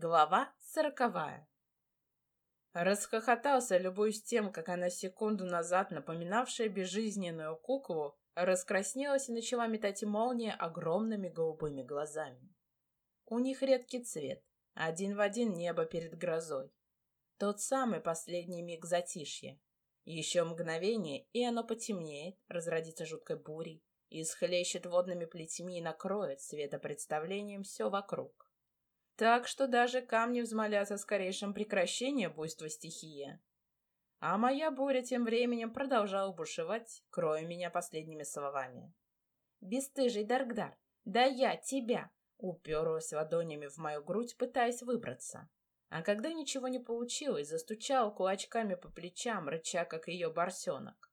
Глава сороковая. Расхохотался, любуясь тем, как она секунду назад, напоминавшая безжизненную куклу, раскраснелась и начала метать молнии огромными голубыми глазами. У них редкий цвет, один в один небо перед грозой. Тот самый последний миг затишья. Еще мгновение, и оно потемнеет, разродится жуткой бурей, и схлещет водными плетьми и накроет светопредставлением все вокруг. Так что даже камни взмолятся о скорейшем прекращении буйства стихии. А моя буря тем временем продолжала бушевать, кроя меня последними словами. «Бестыжий Даргдар, да я тебя!» Уперлась ладонями в мою грудь, пытаясь выбраться. А когда ничего не получилось, застучал кулачками по плечам, рыча, как ее барсенок.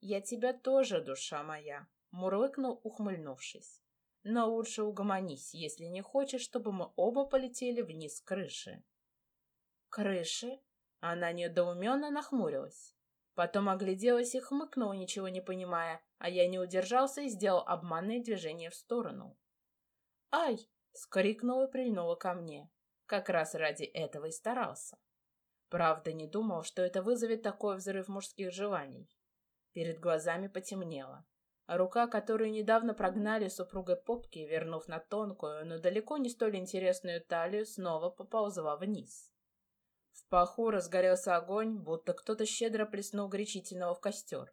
«Я тебя тоже, душа моя!» — мурлыкнул, ухмыльнувшись. Но лучше угомонись, если не хочешь, чтобы мы оба полетели вниз крыши. Крыши? Она недоуменно нахмурилась. Потом огляделась и хмыкнула, ничего не понимая, а я не удержался и сделал обманное движение в сторону. «Ай!» — скрикнула и прильнула ко мне. Как раз ради этого и старался. Правда, не думал, что это вызовет такой взрыв мужских желаний. Перед глазами потемнело рука, которую недавно прогнали супругой попки, вернув на тонкую, но далеко не столь интересную талию, снова поползла вниз. В паху разгорелся огонь, будто кто-то щедро плеснул горячительного в костер.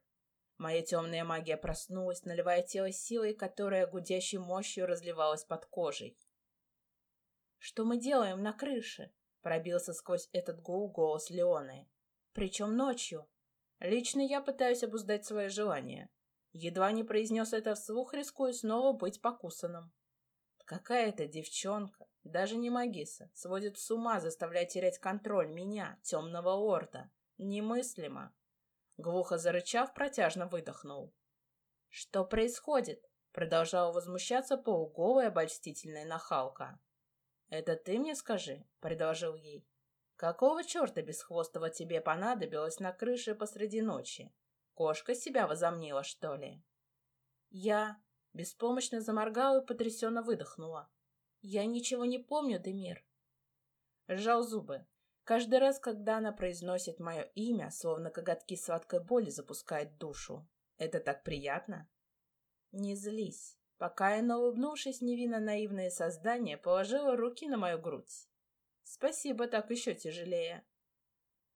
Моя темная магия проснулась, наливая тело силой, которая гудящей мощью разливалась под кожей. «Что мы делаем на крыше?» — пробился сквозь этот гул голос Леоны. «Причем ночью. Лично я пытаюсь обуздать свое желание. Едва не произнес это вслух, рискуя снова быть покусанным. Какая-то девчонка, даже не магиса, сводит с ума, заставляя терять контроль меня, темного лорда. Немыслимо. Глухо зарычав, протяжно выдохнул. «Что происходит?» Продолжала возмущаться полуголая обольстительная нахалка. «Это ты мне скажи», — предложил ей. «Какого черта бесхвостого тебе понадобилось на крыше посреди ночи? Кошка себя возомнила, что ли? Я беспомощно заморгала и потрясенно выдохнула. Я ничего не помню, Демир. Сжал зубы. Каждый раз, когда она произносит мое имя, словно коготки сладкой боли запускает душу. Это так приятно. Не злись. Пока я, улыбнувшись невинно наивное создание, положила руки на мою грудь. Спасибо, так еще тяжелее.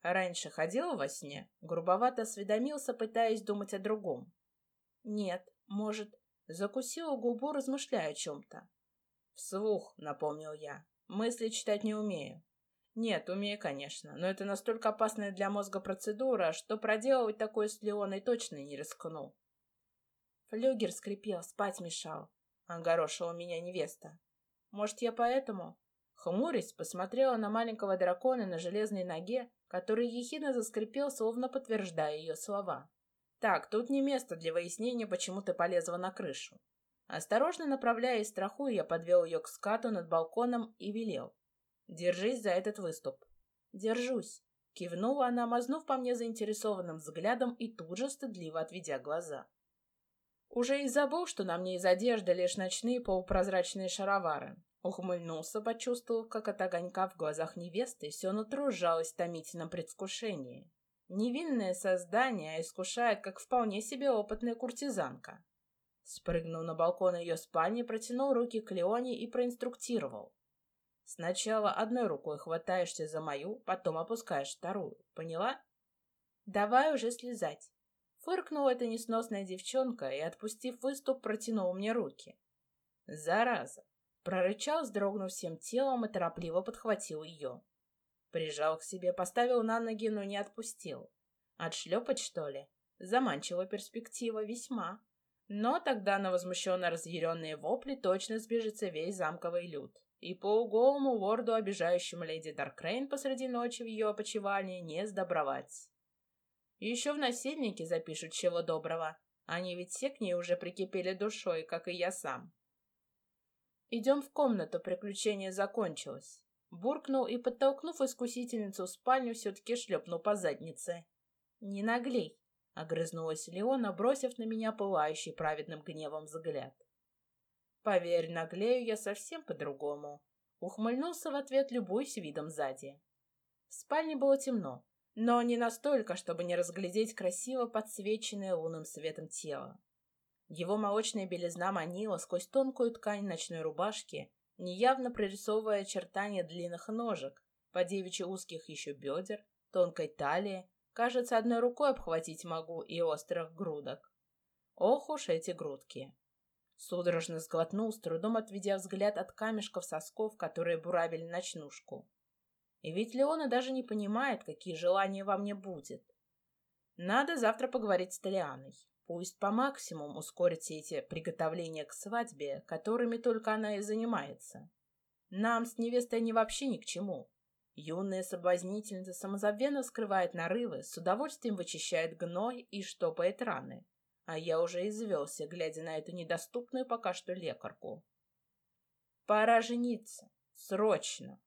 Раньше ходил во сне? Грубовато осведомился, пытаясь думать о другом. Нет, может, закусила губу, размышляя о чем-то. Вслух, напомнил я. Мысли читать не умею. Нет, умею, конечно, но это настолько опасная для мозга процедура, что проделывать такое с Леоной точно не рискну. Флюгер скрипел, спать мешал. Огорошила меня невеста. Может, я поэтому? Хмурясь, посмотрела на маленького дракона на железной ноге, который ехидно заскрипел, словно подтверждая ее слова. «Так, тут не место для выяснения, почему ты полезла на крышу». Осторожно направляя страху, я подвел ее к скату над балконом и велел. «Держись за этот выступ». «Держусь», — кивнула она, мазнув по мне заинтересованным взглядом и тут же стыдливо отведя глаза. Уже и забыл, что на мне из одежды лишь ночные полупрозрачные шаровары. Ухмыльнулся, почувствовав, как от огонька в глазах невесты все нутро сжалось в томительном предвкушении. Невинное создание, искушает, как вполне себе опытная куртизанка. Спрыгнув на балкон ее спальни, протянул руки к Леоне и проинструктировал. Сначала одной рукой хватаешься за мою, потом опускаешь вторую. Поняла? Давай уже слезать. Фыркнула эта несносная девчонка и, отпустив выступ, протянула мне руки. Зараза! Прорычал, вздрогнув всем телом и торопливо подхватил ее. Прижал к себе, поставил на ноги, но не отпустил. Отшлепать, что ли? Заманчивая перспектива весьма. Но тогда на возмущенно разъяренные вопли точно сбежится весь замковый люд. И по уголому лорду, обижающему леди Даркрейн посреди ночи в ее опочивальне, не сдобровать. Еще в насильнике запишут чего доброго. Они ведь все к ней уже прикипели душой, как и я сам. «Идем в комнату, приключение закончилось». Буркнул и, подтолкнув искусительницу в спальню, все-таки шлепнул по заднице. «Не наглей!» — огрызнулась Леона, бросив на меня пылающий праведным гневом взгляд. «Поверь, наглею я совсем по-другому». Ухмыльнулся в ответ, любуясь видом сзади. В спальне было темно, но не настолько, чтобы не разглядеть красиво подсвеченное лунным светом тело. Его молочная белизна манила сквозь тонкую ткань ночной рубашки, неявно прорисовывая очертания длинных ножек, по девичьи узких еще бедер, тонкой талии, кажется, одной рукой обхватить могу и острых грудок. Ох уж эти грудки! Судорожно сглотнул, с трудом отведя взгляд от камешков сосков, которые буравили ночнушку. И ведь Леона даже не понимает, какие желания во мне будет. Надо завтра поговорить с Толианой. Пусть по максимуму ускорит все эти приготовления к свадьбе, которыми только она и занимается. Нам с невестой они вообще ни к чему. Юная соблазнительница самозабвенно скрывает нарывы, с удовольствием вычищает гной и штопает раны. А я уже извелся, глядя на эту недоступную пока что лекарку. Пора жениться. Срочно.